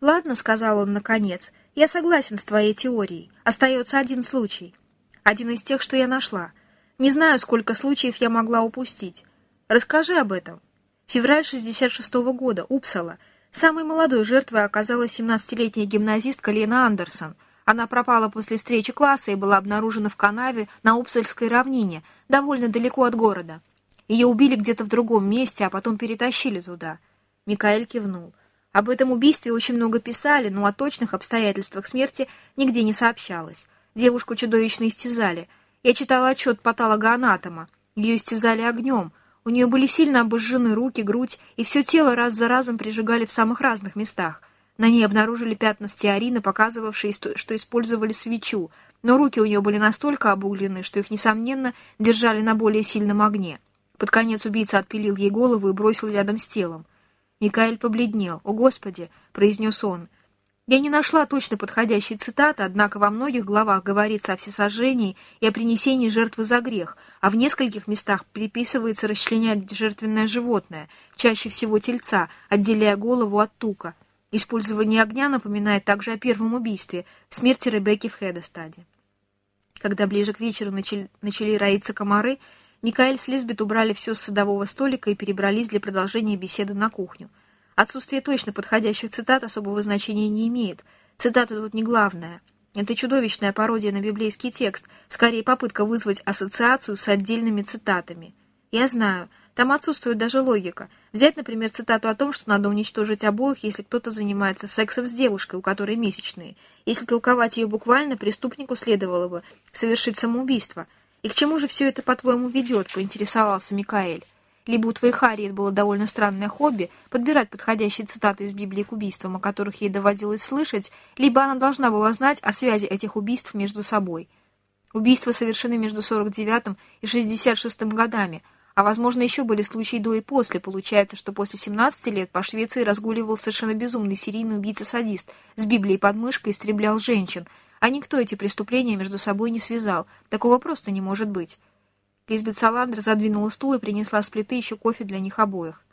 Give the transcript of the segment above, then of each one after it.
«Ладно», — сказал он наконец, — «я согласен с твоей теорией. Остается один случай. Один из тех, что я нашла. Не знаю, сколько случаев я могла упустить. Расскажи об этом». Февраль 66 -го года, Упсала. Самой молодой жертвой оказалась 17-летняя гимназистка Лена Андерсон. Она пропала после встречи класса и была обнаружена в канаве на Упсальской равнине, довольно далеко от города. Ее убили где-то в другом месте, а потом перетащили туда. Микаэль кивнул. Об этом убийстве очень много писали, но о точных обстоятельствах смерти нигде не сообщалось. Девушку чудовищно истязали. Я читала отчет патологоанатома. Ее истязали огнем. У нее были сильно обожжены руки, грудь, и все тело раз за разом прижигали в самых разных местах. На ней обнаружили пятна стеарина, показывавшие, что использовали свечу, но руки у нее были настолько обуглены, что их, несомненно, держали на более сильном огне. Под конец убийца отпилил ей голову и бросил рядом с телом. Микаэль побледнел. «О, Господи!» — произнес он. Я не нашла точно подходящей цитаты, однако во многих главах говорится о всесожжении и о принесении жертвы за грех, а в нескольких местах приписывается расчленять жертвенное животное, чаще всего тельца, отделяя голову от тука. Использование огня напоминает также о первом убийстве, смерти Ребекки в Хедестаде. Когда ближе к вечеру начали, начали роиться комары, Микаэль с Лизбет убрали все с садового столика и перебрались для продолжения беседы на кухню. Отсутствие точно подходящих цитат особого значения не имеет. Цитата тут не главная. Это чудовищная пародия на библейский текст, скорее попытка вызвать ассоциацию с отдельными цитатами. Я знаю, там отсутствует даже логика. Взять, например, цитату о том, что надо уничтожить обоих, если кто-то занимается сексом с девушкой, у которой месячные. Если толковать ее буквально, преступнику следовало бы совершить самоубийство – «И к чему же все это, по-твоему, ведет?» — поинтересовался Микаэль. Либо у твоей Харриет было довольно странное хобби подбирать подходящие цитаты из Библии к убийствам, о которых ей доводилось слышать, либо она должна была знать о связи этих убийств между собой. Убийства совершены между 49 и 66 годами, а, возможно, еще были случаи до и после. Получается, что после 17 лет по Швеции разгуливал совершенно безумный серийный убийца-садист с Библией под мышкой истреблял женщин — а никто эти преступления между собой не связал. Такого просто не может быть. Лизбет Саландр задвинула стул и принесла с плиты еще кофе для них обоих.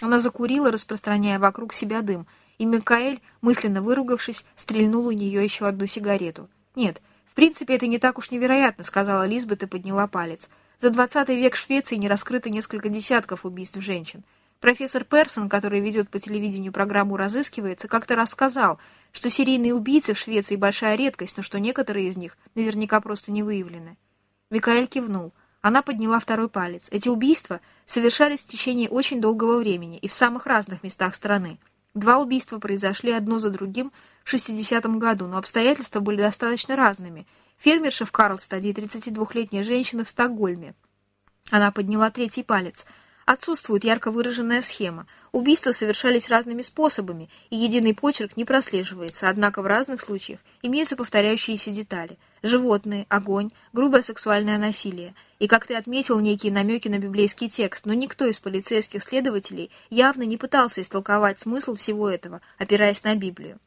Она закурила, распространяя вокруг себя дым, и Микаэль, мысленно выругавшись, стрельнул у нее еще одну сигарету. «Нет, в принципе, это не так уж невероятно», — сказала Лизбет и подняла палец. «За двадцатый век Швеции не раскрыто несколько десятков убийств женщин. Профессор Персон, который ведет по телевидению программу «Разыскивается», как-то рассказал, что серийные убийцы в Швеции большая редкость, но что некоторые из них наверняка просто не выявлены. Микаэль кивнул. Она подняла второй палец. Эти убийства совершались в течение очень долгого времени и в самых разных местах страны. Два убийства произошли одно за другим в 60-м году, но обстоятельства были достаточно разными. Фермерша в Карлстаде и 32-летняя женщина в Стокгольме. Она подняла третий палец – Отсутствует ярко выраженная схема. Убийства совершались разными способами, и единый почерк не прослеживается, однако в разных случаях имеются повторяющиеся детали. Животные, огонь, грубое сексуальное насилие. И, как ты отметил, некие намеки на библейский текст, но никто из полицейских следователей явно не пытался истолковать смысл всего этого, опираясь на Библию.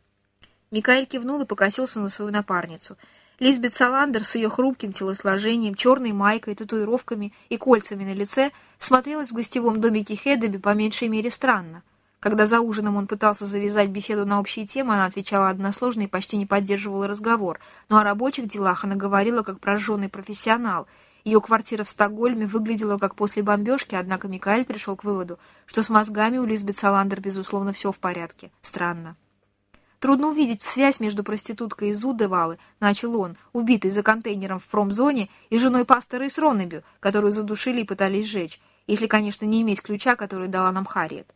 Микаэль кивнул и покосился на свою напарницу – Лизбет Саландер с ее хрупким телосложением, черной майкой, татуировками и кольцами на лице смотрелась в гостевом домике Хедеби по меньшей мере странно. Когда за ужином он пытался завязать беседу на общие темы, она отвечала односложно и почти не поддерживала разговор, но о рабочих делах она говорила как прожженный профессионал. Ее квартира в Стокгольме выглядела как после бомбежки, однако Микаэль пришел к выводу, что с мозгами у Лизбет Саландер, безусловно, все в порядке. Странно. Трудно увидеть связь между проституткой из Удевалы, начал он, убитый за контейнером в промзоне, и женой пастора из Роннебю, которую задушили и пытались сжечь, если, конечно, не иметь ключа, который дала нам Харриет.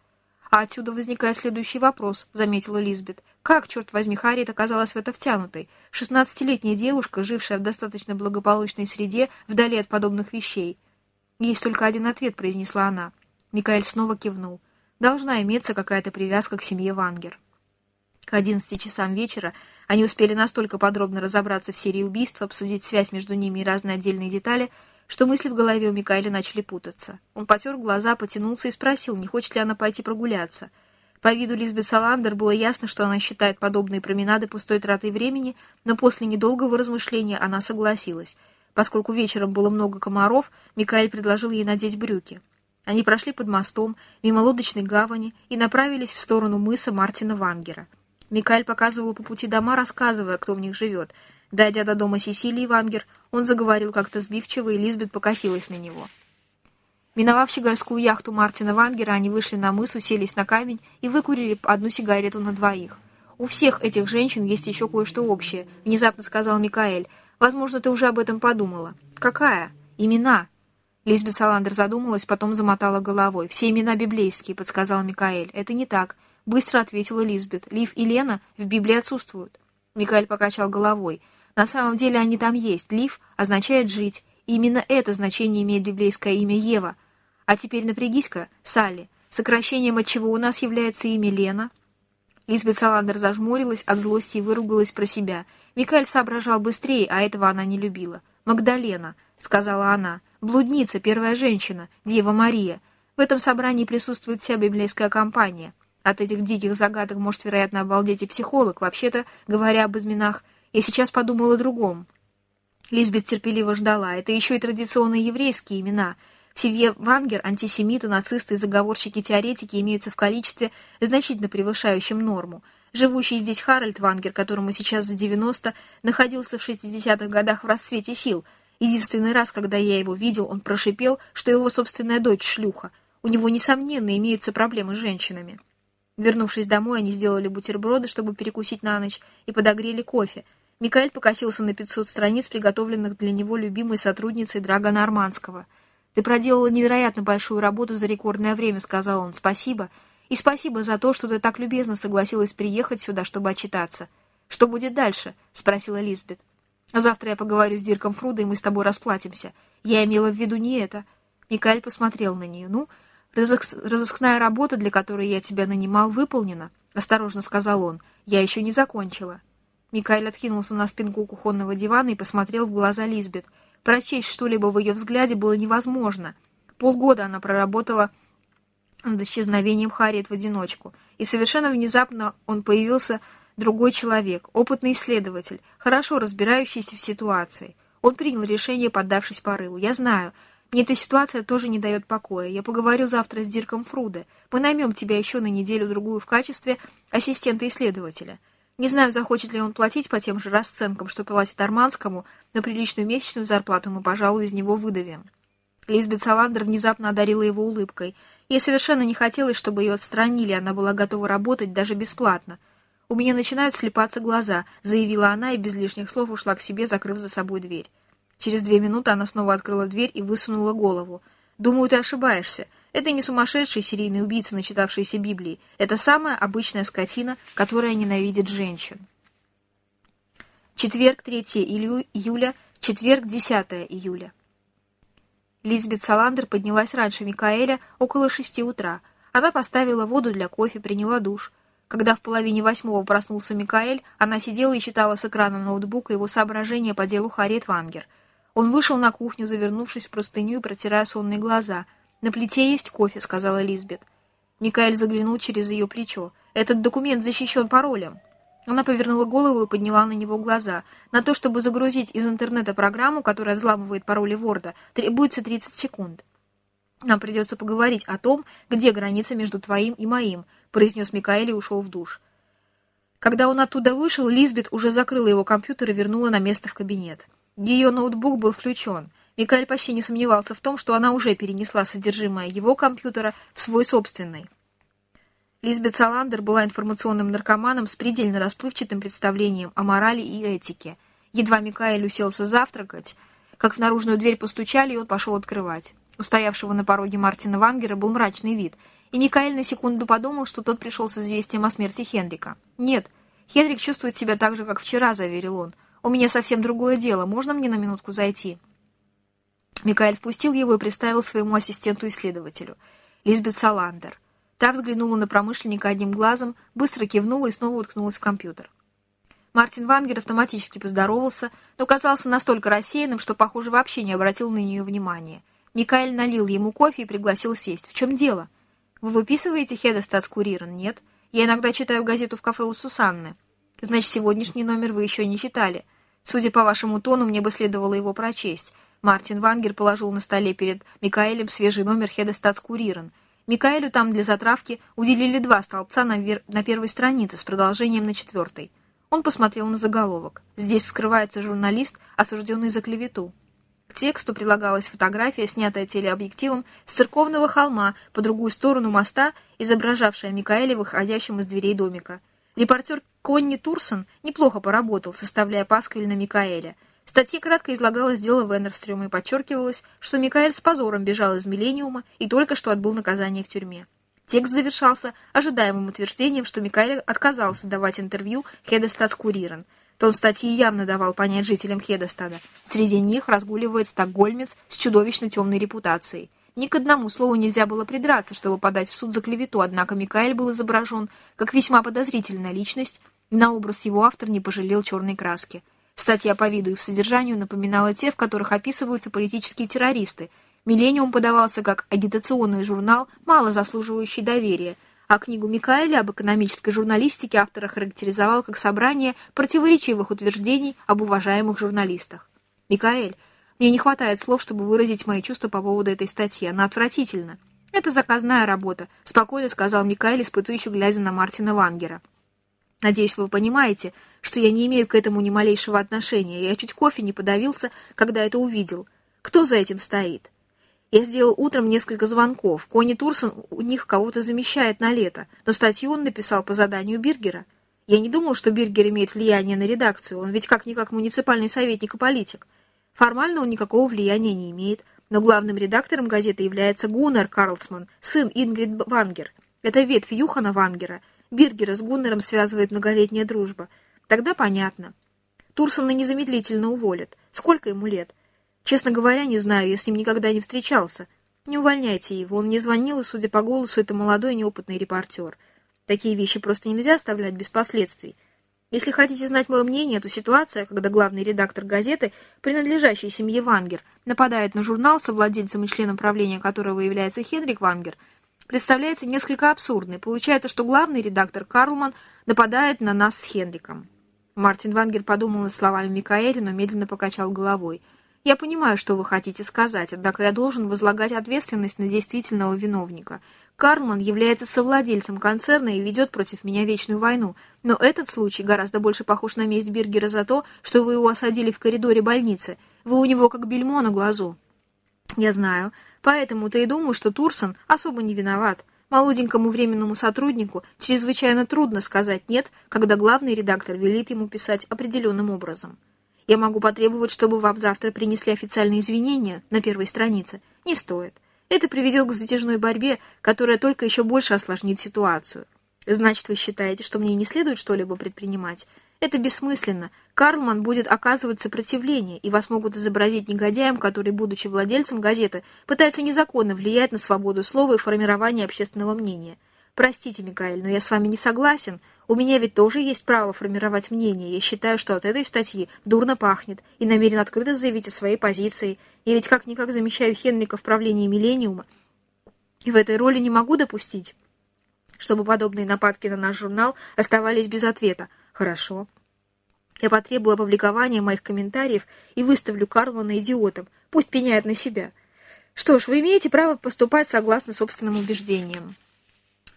А отсюда возникает следующий вопрос, заметила Лизбет. Как, черт возьми, Харриет оказалась в это втянутой? Шестнадцатилетняя девушка, жившая в достаточно благополучной среде, вдали от подобных вещей. Есть только один ответ, произнесла она. Микаэль снова кивнул. Должна иметься какая-то привязка к семье Вангер. К 11 часам вечера они успели настолько подробно разобраться в серии убийств, обсудить связь между ними и разные отдельные детали, что мысли в голове у Микаэля начали путаться. Он потер глаза, потянулся и спросил, не хочет ли она пойти прогуляться. По виду Лизбет Саландер было ясно, что она считает подобные променады пустой тратой времени, но после недолгого размышления она согласилась. Поскольку вечером было много комаров, Микаэль предложил ей надеть брюки. Они прошли под мостом, мимо лодочной гавани и направились в сторону мыса Мартина Вангера. Микаэль показывал по пути дома, рассказывая, кто в них живет. Дойдя до дома Сесилии Вангер, он заговорил как-то сбивчиво, и Лизбет покосилась на него. Миновав щегольскую яхту Мартина Вангера, они вышли на мыс, уселись на камень и выкурили одну сигарету на двоих. «У всех этих женщин есть еще кое-что общее», — внезапно сказал Микаэль. «Возможно, ты уже об этом подумала». «Какая?» «Имена». Лизбет Саландер задумалась, потом замотала головой. «Все имена библейские», — подсказал Микаэль. «Это не так», — быстро ответила Лизбет. «Лив и Лена в Библии отсутствуют». Микаэль покачал головой. «На самом деле они там есть. Лив означает «жить». И именно это значение имеет библейское имя Ева. А теперь напрягись-ка, Салли, сокращением от чего у нас является имя Лена». Лизбет Саландер зажмурилась от злости и выругалась про себя. Микаэль соображал быстрее, а этого она не любила. «Магдалена», — сказала она, — «блудница, первая женщина, Дева Мария. В этом собрании присутствует вся библейская компания. От этих диких загадок может, вероятно, обалдеть и психолог. Вообще-то, говоря об изменах, я сейчас подумала о другом». Лизбет терпеливо ждала. Это еще и традиционные еврейские имена — в семье Вангер антисемиты, нацисты и заговорщики-теоретики имеются в количестве, значительно превышающем норму. Живущий здесь Харальд Вангер, которому сейчас за 90, находился в 60-х годах в расцвете сил. Единственный раз, когда я его видел, он прошипел, что его собственная дочь шлюха. У него, несомненно, имеются проблемы с женщинами. Вернувшись домой, они сделали бутерброды, чтобы перекусить на ночь, и подогрели кофе. Микаэль покосился на 500 страниц, приготовленных для него любимой сотрудницей Драгона Арманского — «Ты проделала невероятно большую работу за рекордное время», — сказал он. «Спасибо. И спасибо за то, что ты так любезно согласилась приехать сюда, чтобы отчитаться. Что будет дальше?» — спросила Лизбет. «Завтра я поговорю с Дирком Фрудой, и мы с тобой расплатимся. Я имела в виду не это». Микаэль посмотрел на нее. «Ну, разыскная работа, для которой я тебя нанимал, выполнена», — осторожно сказал он. «Я еще не закончила». Микаэль откинулся на спинку кухонного дивана и посмотрел в глаза Лизбет — Прочесть что-либо в ее взгляде было невозможно. Полгода она проработала над исчезновением Харриет в одиночку, и совершенно внезапно он появился другой человек, опытный исследователь, хорошо разбирающийся в ситуации. Он принял решение, поддавшись порыву. «Я знаю, мне эта ситуация тоже не дает покоя. Я поговорю завтра с Дирком Фруде. Мы наймем тебя еще на неделю-другую в качестве ассистента-исследователя». Не знаю, захочет ли он платить по тем же расценкам, что платит Арманскому, но приличную месячную зарплату мы, пожалуй, из него выдавим. Лизбет Саландер внезапно одарила его улыбкой. Ей совершенно не хотелось, чтобы ее отстранили, она была готова работать даже бесплатно. «У меня начинают слепаться глаза», — заявила она и без лишних слов ушла к себе, закрыв за собой дверь. Через две минуты она снова открыла дверь и высунула голову. «Думаю, ты ошибаешься. Это не сумасшедший серийный убийца, начитавшийся Библии. Это самая обычная скотина, которая ненавидит женщин. Четверг, 3 июля, четверг, 10 июля. Лизбет Саландер поднялась раньше Микаэля, около шести утра. Она поставила воду для кофе, приняла душ. Когда в половине восьмого проснулся Микаэль, она сидела и читала с экрана ноутбука его соображения по делу Харриет Вангер. Он вышел на кухню, завернувшись в простыню и протирая сонные глаза — «На плите есть кофе», — сказала Лизбет. Микаэль заглянул через ее плечо. «Этот документ защищен паролем». Она повернула голову и подняла на него глаза. На то, чтобы загрузить из интернета программу, которая взламывает пароли Ворда, требуется 30 секунд. «Нам придется поговорить о том, где граница между твоим и моим», произнес Микаэль и ушел в душ. Когда он оттуда вышел, Лизбет уже закрыла его компьютер и вернула на место в кабинет. Ее ноутбук был включен. Микаэль почти не сомневался в том, что она уже перенесла содержимое его компьютера в свой собственный. Лизбет Саландер была информационным наркоманом с предельно расплывчатым представлением о морали и этике. Едва Микаэль уселся завтракать, как в наружную дверь постучали, и он пошел открывать. У стоявшего на пороге Мартина Вангера был мрачный вид, и Микаэль на секунду подумал, что тот пришел с известием о смерти Хенрика. «Нет, Хенрик чувствует себя так же, как вчера», — заверил он. «У меня совсем другое дело. Можно мне на минутку зайти?» Микаэль впустил его и представил своему ассистенту-исследователю, Лизбет Саландер. Та взглянула на промышленника одним глазом, быстро кивнула и снова уткнулась в компьютер. Мартин Вангер автоматически поздоровался, но казался настолько рассеянным, что, похоже, вообще не обратил на нее внимания. Микаэль налил ему кофе и пригласил сесть. «В чем дело?» «Вы выписываете Хедестатс Курирен?» «Нет. Я иногда читаю газету в кафе у Сусанны». «Значит, сегодняшний номер вы еще не читали. Судя по вашему тону, мне бы следовало его прочесть. Мартин Вангер положил на столе перед Микаэлем свежий номер Хедестатс Курирен. Микаэлю там для затравки уделили два столбца на, вер... на первой странице с продолжением на четвертой. Он посмотрел на заголовок. Здесь скрывается журналист, осужденный за клевету. К тексту прилагалась фотография, снятая телеобъективом с церковного холма по другую сторону моста, изображавшая Микаэля, выходящим из дверей домика. Репортер Конни Турсон неплохо поработал, составляя пасквиль на Микаэля. В статье кратко излагалось дело Веннерстрёма и подчеркивалось, что Микаэль с позором бежал из Миллениума и только что отбыл наказание в тюрьме. Текст завершался ожидаемым утверждением, что Микаэль отказался давать интервью Хедестадс-Курирен – Тон статьи явно давал понять жителям Хедестада. Среди них разгуливает стокгольмец с чудовищно темной репутацией. Ни к одному слову нельзя было придраться, чтобы подать в суд за клевету, однако Микаэль был изображен как весьма подозрительная личность, и на образ его автор не пожалел черной краски. Статья по виду и в содержанию напоминала те, в которых описываются политические террористы. «Миллениум» подавался как агитационный журнал, мало заслуживающий доверия – а книгу Микаэля об экономической журналистике автор охарактеризовал как собрание противоречивых утверждений об уважаемых журналистах. «Микаэль, мне не хватает слов, чтобы выразить мои чувства по поводу этой статьи. Она отвратительна. Это заказная работа», — спокойно сказал Микаэль, испытующий, глядя на Мартина Вангера. «Надеюсь, вы понимаете, что я не имею к этому ни малейшего отношения. Я чуть кофе не подавился, когда это увидел. Кто за этим стоит?» Я сделал утром несколько звонков. Кони Турсон у них кого-то замещает на лето, но статью он написал по заданию Биргера. Я не думал, что Биргер имеет влияние на редакцию, он ведь как-никак муниципальный советник и политик. Формально он никакого влияния не имеет, но главным редактором газеты является Гуннер Карлсман, сын Ингрид Вангер. Это ветвь Юхана Вангера. Биргера с Гуннером связывает многолетняя дружба. Тогда понятно. Турсона незамедлительно уволят. Сколько ему лет? Честно говоря, не знаю, я с ним никогда не встречался. Не увольняйте его, он мне звонил, и, судя по голосу, это молодой неопытный репортер. Такие вещи просто нельзя оставлять без последствий. Если хотите знать мое мнение, то ситуация, когда главный редактор газеты, принадлежащей семье Вангер, нападает на журнал, совладельцем и членом правления которого является Хенрик Вангер, представляется несколько абсурдной. Получается, что главный редактор Карлман нападает на нас с Хенриком. Мартин Вангер подумал над словами Микаэля, но медленно покачал головой – я понимаю, что вы хотите сказать, однако я должен возлагать ответственность на действительного виновника. Карлман является совладельцем концерна и ведет против меня вечную войну, но этот случай гораздо больше похож на месть Биргера за то, что вы его осадили в коридоре больницы. Вы у него как бельмо на глазу. Я знаю. Поэтому-то и думаю, что Турсон особо не виноват. Молоденькому временному сотруднику чрезвычайно трудно сказать «нет», когда главный редактор велит ему писать определенным образом. Я могу потребовать, чтобы вам завтра принесли официальные извинения на первой странице. Не стоит. Это приведет к затяжной борьбе, которая только еще больше осложнит ситуацию. Значит, вы считаете, что мне не следует что-либо предпринимать? Это бессмысленно. Карлман будет оказывать сопротивление, и вас могут изобразить негодяем, который, будучи владельцем газеты, пытается незаконно влиять на свободу слова и формирование общественного мнения. Простите, Микаэль, но я с вами не согласен. У меня ведь тоже есть право формировать мнение. Я считаю, что от этой статьи дурно пахнет и намерен открыто заявить о своей позиции. Я ведь как-никак замещаю Хенрика в правлении Миллениума. И в этой роли не могу допустить, чтобы подобные нападки на наш журнал оставались без ответа. Хорошо. Я потребую опубликования моих комментариев и выставлю Карлона идиотом. Пусть пеняет на себя. Что ж, вы имеете право поступать согласно собственным убеждениям.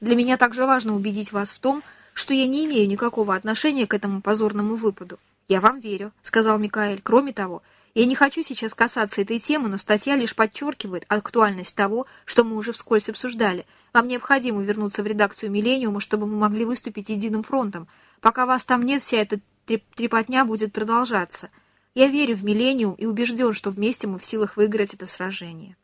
Для меня также важно убедить вас в том, что я не имею никакого отношения к этому позорному выпаду. «Я вам верю», — сказал Микаэль. «Кроме того, я не хочу сейчас касаться этой темы, но статья лишь подчеркивает актуальность того, что мы уже вскользь обсуждали. Вам необходимо вернуться в редакцию «Миллениума», чтобы мы могли выступить единым фронтом. Пока вас там нет, вся эта трепотня будет продолжаться. Я верю в «Миллениум» и убежден, что вместе мы в силах выиграть это сражение.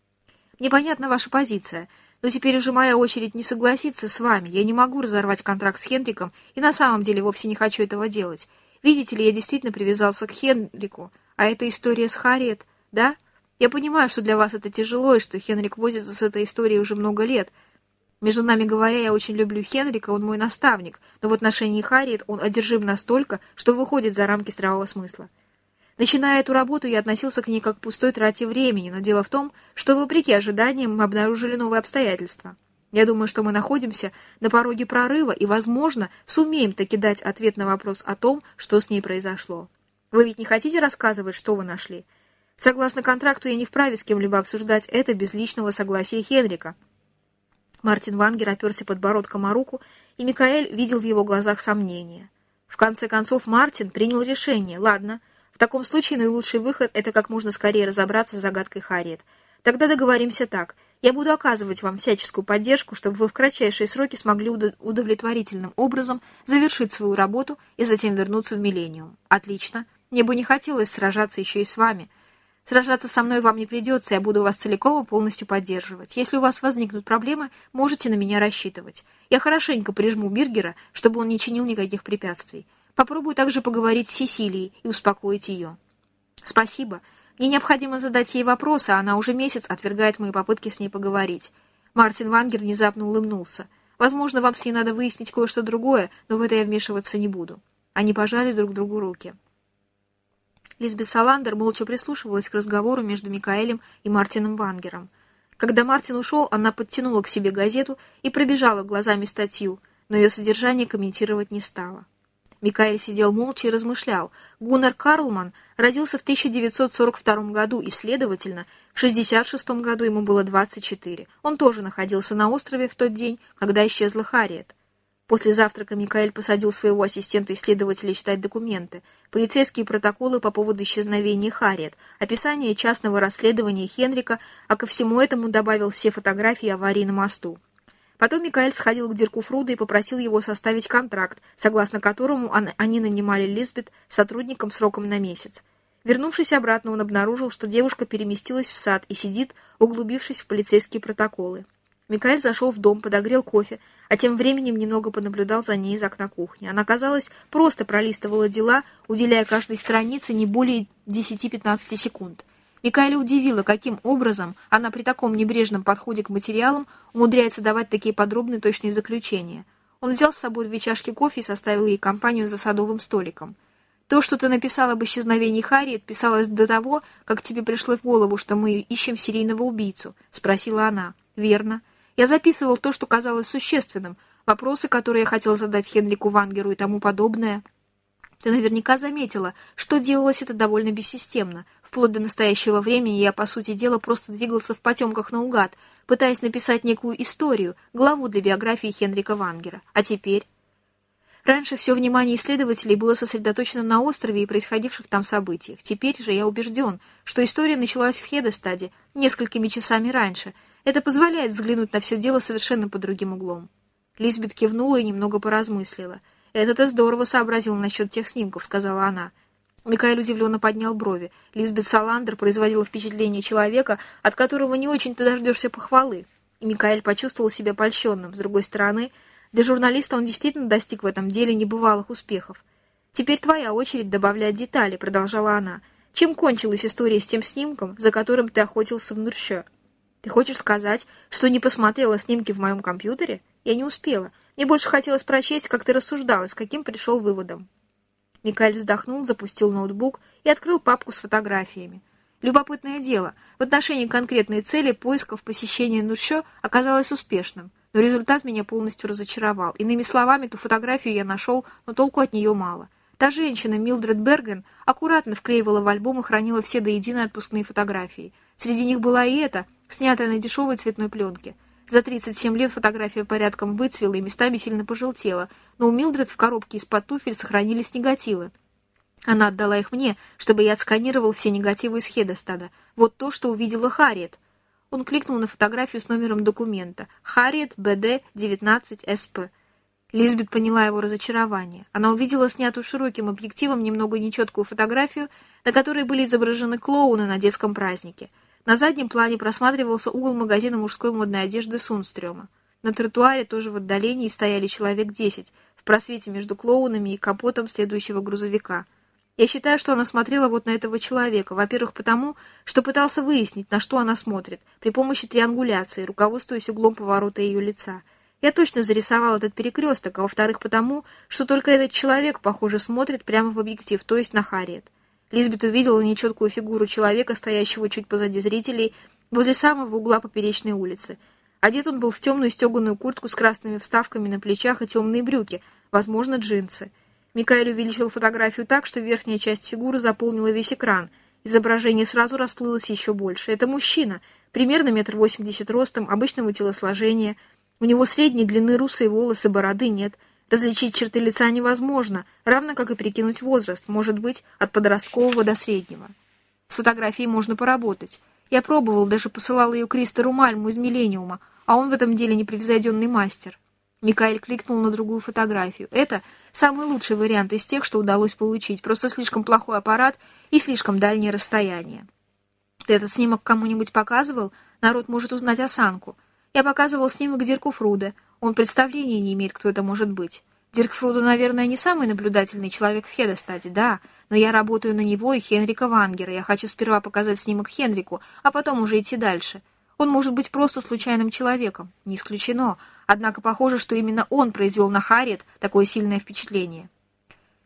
Мне понятна ваша позиция — но теперь уже моя очередь не согласиться с вами. Я не могу разорвать контракт с Хенриком, и на самом деле вовсе не хочу этого делать. Видите ли, я действительно привязался к Хенрику, а это история с Харриет, да? Я понимаю, что для вас это тяжело, и что Хенрик возится с этой историей уже много лет. Между нами говоря, я очень люблю Хенрика, он мой наставник, но в отношении Харриет он одержим настолько, что выходит за рамки здравого смысла. Начиная эту работу, я относился к ней как к пустой трате времени, но дело в том, что, вопреки ожиданиям, мы обнаружили новые обстоятельства. Я думаю, что мы находимся на пороге прорыва и, возможно, сумеем таки дать ответ на вопрос о том, что с ней произошло. Вы ведь не хотите рассказывать, что вы нашли? Согласно контракту, я не вправе с кем-либо обсуждать это без личного согласия Хенрика. Мартин Вангер оперся подбородком о руку, и Микаэль видел в его глазах сомнения. В конце концов Мартин принял решение. Ладно, в таком случае наилучший выход — это как можно скорее разобраться с загадкой Харриет. Тогда договоримся так. Я буду оказывать вам всяческую поддержку, чтобы вы в кратчайшие сроки смогли удовлетворительным образом завершить свою работу и затем вернуться в Миллениум. Отлично. Мне бы не хотелось сражаться еще и с вами. Сражаться со мной вам не придется, я буду вас целиком и полностью поддерживать. Если у вас возникнут проблемы, можете на меня рассчитывать. Я хорошенько прижму Биргера, чтобы он не чинил никаких препятствий. Попробую также поговорить с Сесилией и успокоить ее. Спасибо. Мне необходимо задать ей вопросы, а она уже месяц отвергает мои попытки с ней поговорить. Мартин Вангер внезапно улыбнулся. Возможно, вам с ней надо выяснить кое-что другое, но в это я вмешиваться не буду. Они пожали друг другу руки. Лизбет Саландер молча прислушивалась к разговору между Микаэлем и Мартином Вангером. Когда Мартин ушел, она подтянула к себе газету и пробежала глазами статью, но ее содержание комментировать не стала. Микаэль сидел молча и размышлял. Гуннар Карлман родился в 1942 году и, следовательно, в 1966 году ему было 24. Он тоже находился на острове в тот день, когда исчезла Харриет. После завтрака Микаэль посадил своего ассистента-исследователя читать документы, полицейские протоколы по поводу исчезновения Харриет, описание частного расследования Хенрика, а ко всему этому добавил все фотографии аварии на мосту. Потом Микаэль сходил к Дирку Фруда и попросил его составить контракт, согласно которому они нанимали Лизбет сотрудником сроком на месяц. Вернувшись обратно, он обнаружил, что девушка переместилась в сад и сидит, углубившись в полицейские протоколы. Микаэль зашел в дом, подогрел кофе, а тем временем немного понаблюдал за ней из окна кухни. Она, казалось, просто пролистывала дела, уделяя каждой странице не более 10-15 секунд. Микаэля удивило, каким образом она при таком небрежном подходе к материалам умудряется давать такие подробные точные заключения. Он взял с собой две чашки кофе и составил ей компанию за садовым столиком. То, что ты написал об исчезновении Харриет, писалось до того, как тебе пришло в голову, что мы ищем серийного убийцу, — спросила она. Верно. Я записывал то, что казалось существенным, вопросы, которые я хотел задать Хенрику Вангеру и тому подобное. Ты наверняка заметила, что делалось это довольно бессистемно. Вплоть до настоящего времени я, по сути дела, просто двигался в потемках наугад, пытаясь написать некую историю, главу для биографии Хенрика Вангера. А теперь... Раньше все внимание исследователей было сосредоточено на острове и происходивших там событиях. Теперь же я убежден, что история началась в Хедестаде несколькими часами раньше — это позволяет взглянуть на все дело совершенно под другим углом. Лизбет кивнула и немного поразмыслила. «Это ты здорово сообразил насчет тех снимков», — сказала она. Микаэль удивленно поднял брови. Лизбет Саландер производила впечатление человека, от которого не очень-то дождешься похвалы. И Микаэль почувствовал себя польщенным. С другой стороны, для журналиста он действительно достиг в этом деле небывалых успехов. «Теперь твоя очередь добавлять детали», — продолжала она. «Чем кончилась история с тем снимком, за которым ты охотился в Нурще?» Ты хочешь сказать, что не посмотрела снимки в моем компьютере? Я не успела. Мне больше хотелось прочесть, как ты рассуждала, с каким пришел выводом. Микаэль вздохнул, запустил ноутбук и открыл папку с фотографиями. Любопытное дело, в отношении конкретной цели поисков посещения Нуршо оказалось успешным, но результат меня полностью разочаровал. Иными словами, ту фотографию я нашел, но толку от нее мало. Та женщина, Милдред Берген, аккуратно вклеивала в альбом и хранила все до единой отпускные фотографии. Среди них была и эта, снятая на дешевой цветной пленке. За 37 лет фотография порядком выцвела и местами сильно пожелтела, но у Милдред в коробке из-под туфель сохранились негативы. Она отдала их мне, чтобы я отсканировал все негативы из Хедестада. Вот то, что увидела Харриет. Он кликнул на фотографию с номером документа. Харриет БД 19 СП. Лизбет поняла его разочарование. Она увидела снятую широким объективом немного нечеткую фотографию, на которой были изображены клоуны на детском празднике — на заднем плане просматривался угол магазина мужской модной одежды Сунстрёма. На тротуаре тоже в отдалении стояли человек десять, в просвете между клоунами и капотом следующего грузовика. Я считаю, что она смотрела вот на этого человека, во-первых, потому, что пытался выяснить, на что она смотрит, при помощи триангуляции, руководствуясь углом поворота ее лица. Я точно зарисовал этот перекресток, а во-вторых, потому, что только этот человек, похоже, смотрит прямо в объектив, то есть на Харриет. Лизбет увидела нечеткую фигуру человека, стоящего чуть позади зрителей, возле самого угла поперечной улицы. Одет он был в темную стеганую куртку с красными вставками на плечах и темные брюки, возможно, джинсы. Микаэль увеличил фотографию так, что верхняя часть фигуры заполнила весь экран. Изображение сразу расплылось еще больше. Это мужчина, примерно метр восемьдесят ростом, обычного телосложения. У него средней длины русые волосы, бороды нет. Различить черты лица невозможно, равно как и прикинуть возраст, может быть, от подросткового до среднего. С фотографией можно поработать. Я пробовал, даже посылал ее Кристору Мальму из «Миллениума», а он в этом деле непревзойденный мастер. Микаэль кликнул на другую фотографию. Это самый лучший вариант из тех, что удалось получить. Просто слишком плохой аппарат и слишком дальнее расстояние. Ты этот снимок кому-нибудь показывал? Народ может узнать осанку. Я показывал снимок Дирку Фруда. Он представления не имеет, кто это может быть. Дирк Фруда, наверное, не самый наблюдательный человек в Хедестаде, да, но я работаю на него и Хенрика Вангера. Я хочу сперва показать снимок Хенрику, а потом уже идти дальше. Он может быть просто случайным человеком, не исключено, однако похоже, что именно он произвел на Харриет такое сильное впечатление.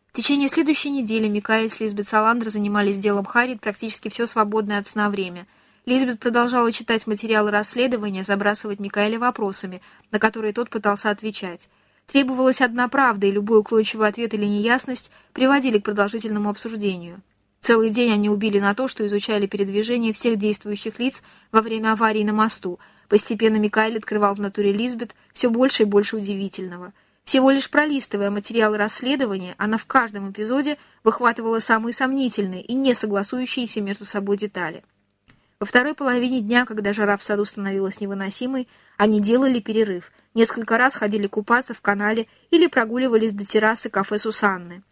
В течение следующей недели Микаэль с Лизбет Саландер занимались делом Харриет практически все свободное от сна время. Лизбет продолжала читать материалы расследования, забрасывать Микаэля вопросами, на которые тот пытался отвечать. Требовалась одна правда, и любой уклончивый ответ или неясность приводили к продолжительному обсуждению. Целый день они убили на то, что изучали передвижение всех действующих лиц во время аварии на мосту. Постепенно Микаэль открывал в натуре Лизбет все больше и больше удивительного. Всего лишь пролистывая материалы расследования, она в каждом эпизоде выхватывала самые сомнительные и не согласующиеся между собой детали. Во второй половине дня, когда жара в саду становилась невыносимой, они делали перерыв, несколько раз ходили купаться в канале или прогуливались до террасы кафе Сусанны.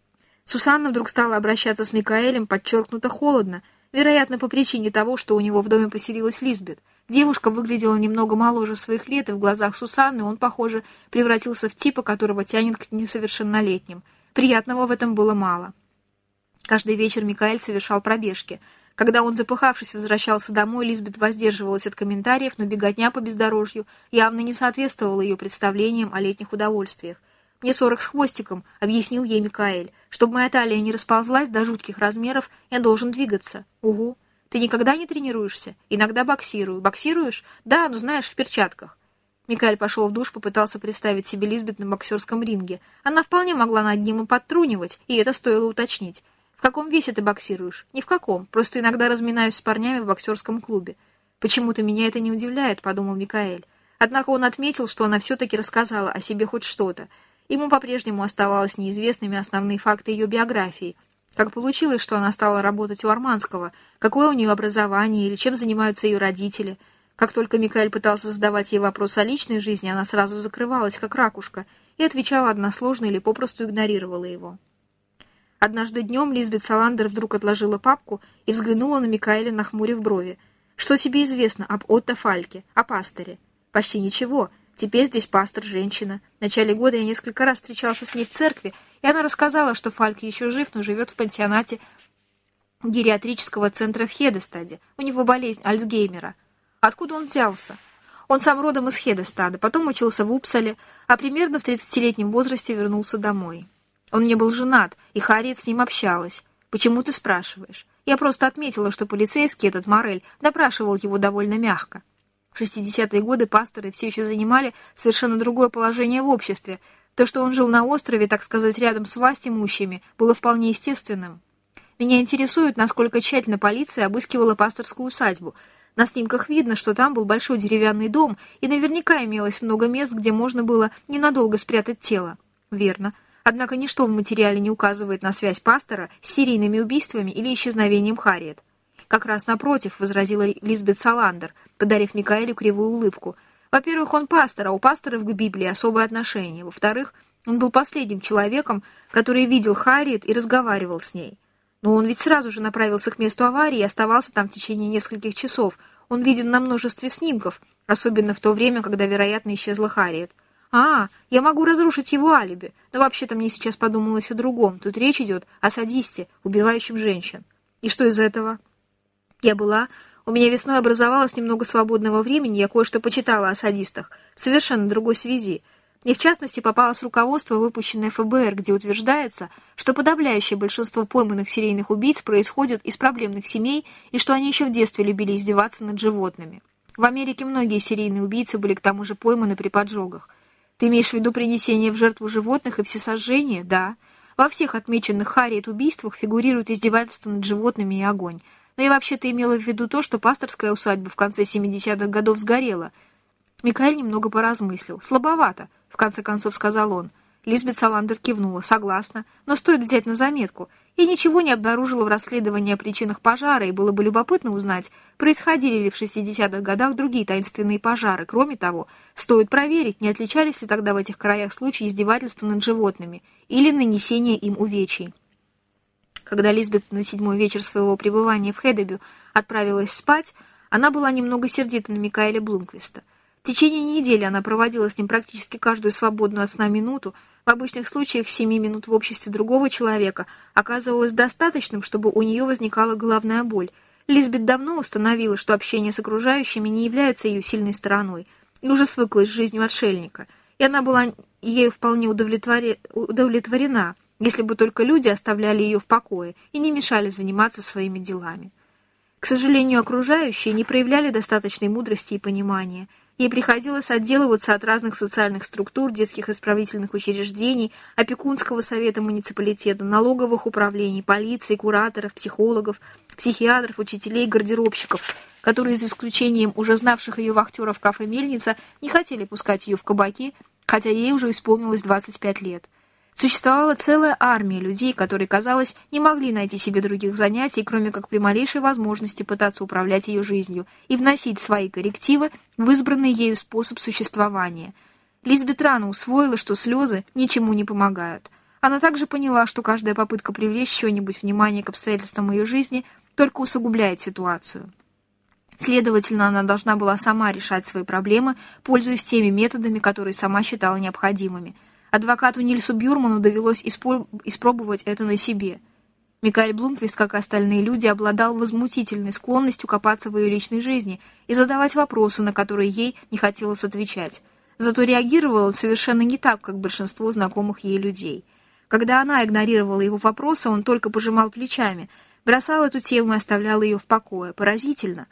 Сусанна вдруг стала обращаться с Микаэлем подчеркнуто холодно, вероятно, по причине того, что у него в доме поселилась Лизбет. Девушка выглядела немного моложе своих лет, и в глазах Сусанны он, похоже, превратился в типа, которого тянет к несовершеннолетним. Приятного в этом было мало. Каждый вечер Микаэль совершал пробежки. Когда он, запыхавшись, возвращался домой, Лизбет воздерживалась от комментариев, но беготня по бездорожью явно не соответствовала ее представлениям о летних удовольствиях. «Мне сорок с хвостиком», — объяснил ей Микаэль. «Чтобы моя талия не расползлась до жутких размеров, я должен двигаться». «Угу. Ты никогда не тренируешься?» «Иногда боксирую». «Боксируешь?» «Да, ну знаешь, в перчатках». Микаэль пошел в душ, попытался представить себе Лизбет на боксерском ринге. Она вполне могла над ним и подтрунивать, и это стоило уточнить. «В каком весе ты боксируешь?» «Ни в каком. Просто иногда разминаюсь с парнями в боксерском клубе». «Почему-то меня это не удивляет», — подумал Микаэль. Однако он отметил, что она все-таки рассказала о себе хоть что-то. Ему по-прежнему оставалось неизвестными основные факты ее биографии. Как получилось, что она стала работать у Арманского, какое у нее образование или чем занимаются ее родители. Как только Микаэль пытался задавать ей вопрос о личной жизни, она сразу закрывалась, как ракушка, и отвечала односложно или попросту игнорировала его. Однажды днем Лизбет Саландер вдруг отложила папку и взглянула на Микаэля, нахмурив брови. «Что тебе известно об Отто Фальке, о пасторе?» «Почти ничего. Теперь здесь пастор женщина. В начале года я несколько раз встречался с ней в церкви, и она рассказала, что Фальк еще жив, но живет в пансионате гериатрического центра в Хедестаде. У него болезнь Альцгеймера. Откуда он взялся? Он сам родом из Хедестада, потом учился в Упсале, а примерно в 30-летнем возрасте вернулся домой. Он не был женат, и Харриет с ним общалась. Почему ты спрашиваешь? Я просто отметила, что полицейский этот Морель допрашивал его довольно мягко. В 60-е годы пасторы все еще занимали совершенно другое положение в обществе. То, что он жил на острове, так сказать, рядом с властимущими, было вполне естественным. Меня интересует, насколько тщательно полиция обыскивала пасторскую усадьбу. На снимках видно, что там был большой деревянный дом, и наверняка имелось много мест, где можно было ненадолго спрятать тело. Верно. Однако ничто в материале не указывает на связь пастора с серийными убийствами или исчезновением Харриет. Как раз напротив, возразила Лизбет Саландер, подарив Микаэлю кривую улыбку. Во-первых, он пастор, а у пасторов к Библии особое отношение. Во-вторых, он был последним человеком, который видел Харриет и разговаривал с ней. Но он ведь сразу же направился к месту аварии и оставался там в течение нескольких часов. Он виден на множестве снимков, особенно в то время, когда, вероятно, исчезла Харриет. «А, я могу разрушить его алиби, но вообще-то мне сейчас подумалось о другом. Тут речь идет о садисте, убивающем женщин. И что из этого?» Я была... У меня весной образовалось немного свободного времени, я кое-что почитала о садистах, в совершенно другой связи. Мне, в частности, попалось руководство, выпущенное ФБР, где утверждается, что подавляющее большинство пойманных серийных убийц происходит из проблемных семей и что они еще в детстве любили издеваться над животными. В Америке многие серийные убийцы были к тому же пойманы при поджогах. Ты имеешь в виду принесение в жертву животных и всесожжение? Да. Во всех отмеченных Харриет убийствах фигурируют издевательства над животными и огонь. Но я вообще-то имела в виду то, что пасторская усадьба в конце 70-х годов сгорела. Микаэль немного поразмыслил. «Слабовато», — в конце концов сказал он. Лизбет Саландер кивнула. «Согласна, но стоит взять на заметку. Я ничего не обнаружила в расследовании о причинах пожара, и было бы любопытно узнать, происходили ли в 60-х годах другие таинственные пожары. Кроме того, стоит проверить, не отличались ли тогда в этих краях случаи издевательства над животными или нанесения им увечий». Когда Лизбет на седьмой вечер своего пребывания в Хедебю отправилась спать, она была немного сердита на Микаэля Блумквиста. В течение недели она проводила с ним практически каждую свободную от сна минуту. В обычных случаях семи минут в обществе другого человека оказывалось достаточным, чтобы у нее возникала головная боль. Лизбет давно установила, что общение с окружающими не является ее сильной стороной, и уже свыклась с жизнью отшельника, и она была ею вполне удовлетворе... удовлетворена, если бы только люди оставляли ее в покое и не мешали заниматься своими делами. К сожалению, окружающие не проявляли достаточной мудрости и понимания – Ей приходилось отделываться от разных социальных структур, детских исправительных учреждений, опекунского совета муниципалитета, налоговых управлений, полиции, кураторов, психологов, психиатров, учителей, гардеробщиков, которые, за исключением уже знавших ее вахтеров кафе «Мельница», не хотели пускать ее в кабаки, хотя ей уже исполнилось 25 лет. Существовала целая армия людей, которые, казалось, не могли найти себе других занятий, кроме как при малейшей возможности пытаться управлять ее жизнью и вносить свои коррективы в избранный ею способ существования. Лизбет рано усвоила, что слезы ничему не помогают. Она также поняла, что каждая попытка привлечь что-нибудь внимание к обстоятельствам ее жизни только усугубляет ситуацию. Следовательно, она должна была сама решать свои проблемы, пользуясь теми методами, которые сама считала необходимыми – Адвокату Нильсу Бюрману довелось испробовать это на себе. Микаэль Блумквист, как и остальные люди, обладал возмутительной склонностью копаться в ее личной жизни и задавать вопросы, на которые ей не хотелось отвечать. Зато реагировал он совершенно не так, как большинство знакомых ей людей. Когда она игнорировала его вопросы, он только пожимал плечами, бросал эту тему и оставлял ее в покое. Поразительно.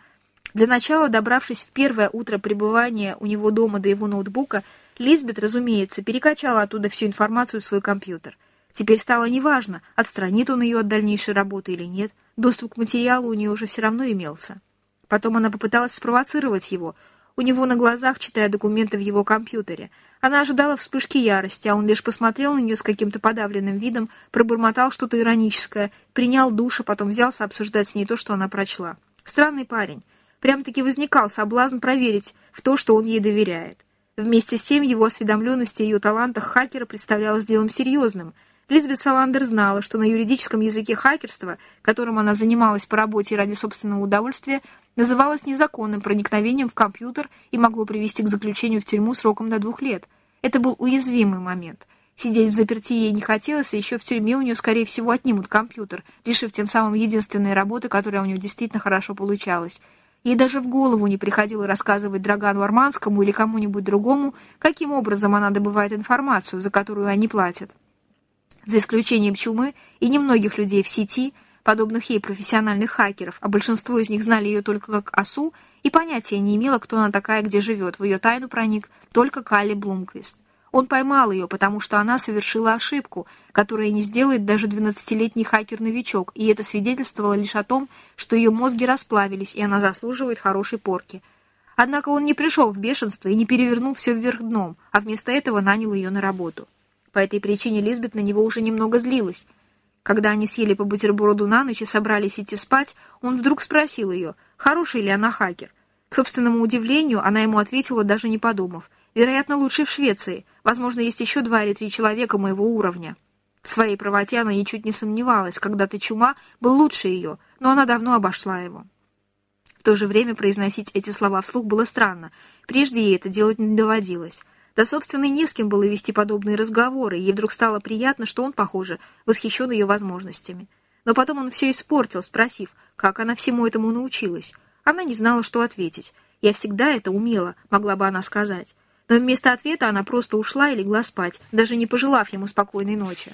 Для начала, добравшись в первое утро пребывания у него дома до его ноутбука, Лизбет, разумеется, перекачала оттуда всю информацию в свой компьютер. Теперь стало неважно, отстранит он ее от дальнейшей работы или нет, доступ к материалу у нее уже все равно имелся. Потом она попыталась спровоцировать его, у него на глазах, читая документы в его компьютере. Она ожидала вспышки ярости, а он лишь посмотрел на нее с каким-то подавленным видом, пробормотал что-то ироническое, принял душ, а потом взялся обсуждать с ней то, что она прочла. Странный парень. Прям-таки возникал соблазн проверить в то, что он ей доверяет. Вместе с тем его осведомленность о ее талантах хакера представлялась делом серьезным. Лизбет Саландер знала, что на юридическом языке хакерство, которым она занималась по работе ради собственного удовольствия, называлось незаконным проникновением в компьютер и могло привести к заключению в тюрьму сроком до двух лет. Это был уязвимый момент. Сидеть в заперти ей не хотелось, и еще в тюрьме у нее, скорее всего, отнимут компьютер, лишив тем самым единственной работы, которая у нее действительно хорошо получалась — Ей даже в голову не приходило рассказывать Драгану Арманскому или кому-нибудь другому, каким образом она добывает информацию, за которую они платят. За исключением Чумы и немногих людей в сети, подобных ей профессиональных хакеров, а большинство из них знали ее только как осу, и понятия не имела, кто она такая, где живет. В ее тайну проник только Калли Блумквист. Он поймал ее, потому что она совершила ошибку, которая не сделает даже 12-летний хакер-новичок, и это свидетельствовало лишь о том, что ее мозги расплавились, и она заслуживает хорошей порки. Однако он не пришел в бешенство и не перевернул все вверх дном, а вместо этого нанял ее на работу. По этой причине Лизбет на него уже немного злилась. Когда они съели по бутерброду на ночь и собрались идти спать, он вдруг спросил ее, хороший ли она хакер. К собственному удивлению, она ему ответила, даже не подумав. Вероятно, лучший в Швеции. Возможно, есть еще два или три человека моего уровня. В своей правоте она ничуть не сомневалась. Когда-то Чума был лучше ее, но она давно обошла его. В то же время произносить эти слова вслух было странно. Прежде ей это делать не доводилось. Да, собственно, и не с кем было вести подобные разговоры, ей вдруг стало приятно, что он, похоже, восхищен ее возможностями. Но потом он все испортил, спросив, как она всему этому научилась. Она не знала, что ответить. «Я всегда это умела», могла бы она сказать но вместо ответа она просто ушла и легла спать, даже не пожелав ему спокойной ночи.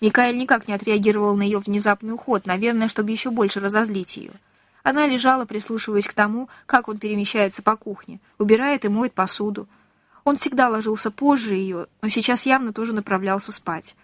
Микаэль никак не отреагировал на ее внезапный уход, наверное, чтобы еще больше разозлить ее. Она лежала, прислушиваясь к тому, как он перемещается по кухне, убирает и моет посуду. Он всегда ложился позже ее, но сейчас явно тоже направлялся спать.